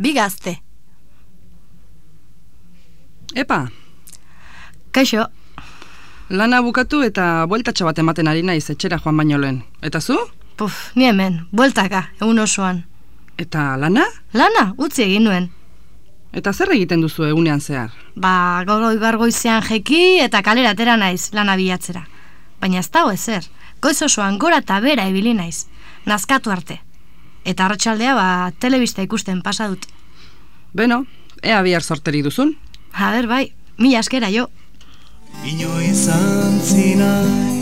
bi gazte. Epa, Kaixo, lana bukatu eta bueltatxo bat ematen ari naiz etxera joan baino lehen. Eta zu? puf, ni hemen, bueltaka, egun osoan. Eta lana? Lana, utzi egin nuen. Eta zer egiten duzu egunean zehar? Ba, gaur goizean jeki eta kalera atera naiz lana bilatzera. Baina ez dago ezer, goiz osoan gora eta bera ibili naiz, nazkatu arte. Eta arratsaldea ba, telebista ikusten pasa dut. Beno, ea bihar sorteri duzun? A ber, bai, mila askera jo. Inoiz antzinai